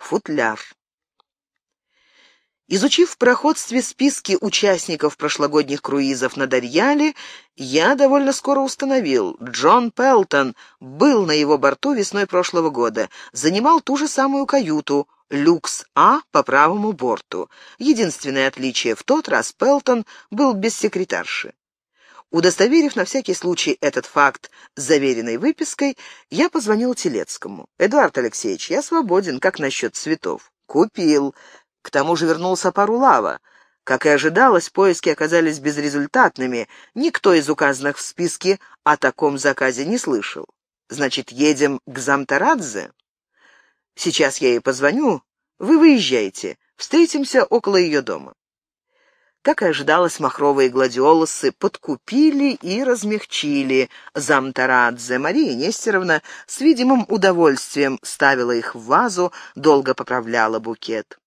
Футляр. Изучив в проходстве списки участников прошлогодних круизов на Дарьяле, я довольно скоро установил, Джон Пелтон был на его борту весной прошлого года, занимал ту же самую каюту, люкс А по правому борту. Единственное отличие в тот раз Пелтон был без секретарши. Удостоверив на всякий случай этот факт заверенной выпиской, я позвонил Телецкому. «Эдуард Алексеевич, я свободен, как насчет цветов?» «Купил. К тому же вернулся Парулава. Как и ожидалось, поиски оказались безрезультатными. Никто из указанных в списке о таком заказе не слышал. Значит, едем к Замтарадзе? Сейчас я ей позвоню. Вы выезжайте. Встретимся около ее дома. Как и ожидалось, махровые гладиолусы подкупили и размягчили Замтарадзе. Мария Нестеровна с видимым удовольствием ставила их в вазу, долго поправляла букет.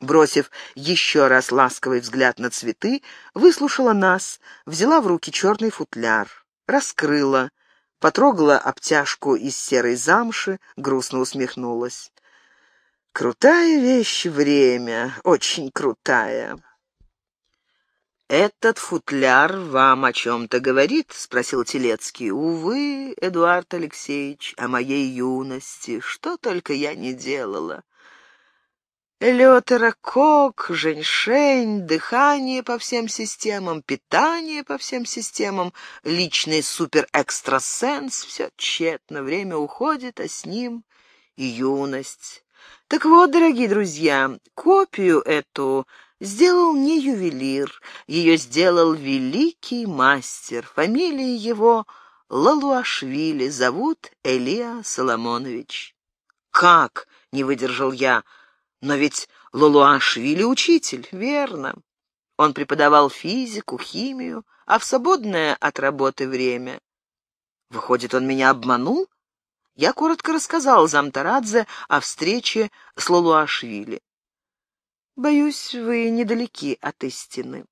Бросив еще раз ласковый взгляд на цветы, выслушала нас, взяла в руки черный футляр, раскрыла, потрогала обтяжку из серой замши, грустно усмехнулась. «Крутая вещь время, очень крутая». «Этот футляр вам о чем-то говорит?» — спросил Телецкий. «Увы, Эдуард Алексеевич, о моей юности, что только я не делала». Элеотерокок, женьшень, дыхание по всем системам, питание по всем системам, личный суперэкстрасенс — все тщетно, время уходит, а с ним и юность. Так вот, дорогие друзья, копию эту сделал не ювелир, ее сделал великий мастер. Фамилия его Лалуашвили, зовут Элия Соломонович. «Как?» — не выдержал я — но ведь Лолуашвили учитель, верно. Он преподавал физику, химию, а в свободное от работы время. Выходит, он меня обманул? Я коротко рассказал Замтарадзе о встрече с Лолуашвили. Боюсь, вы недалеки от истины.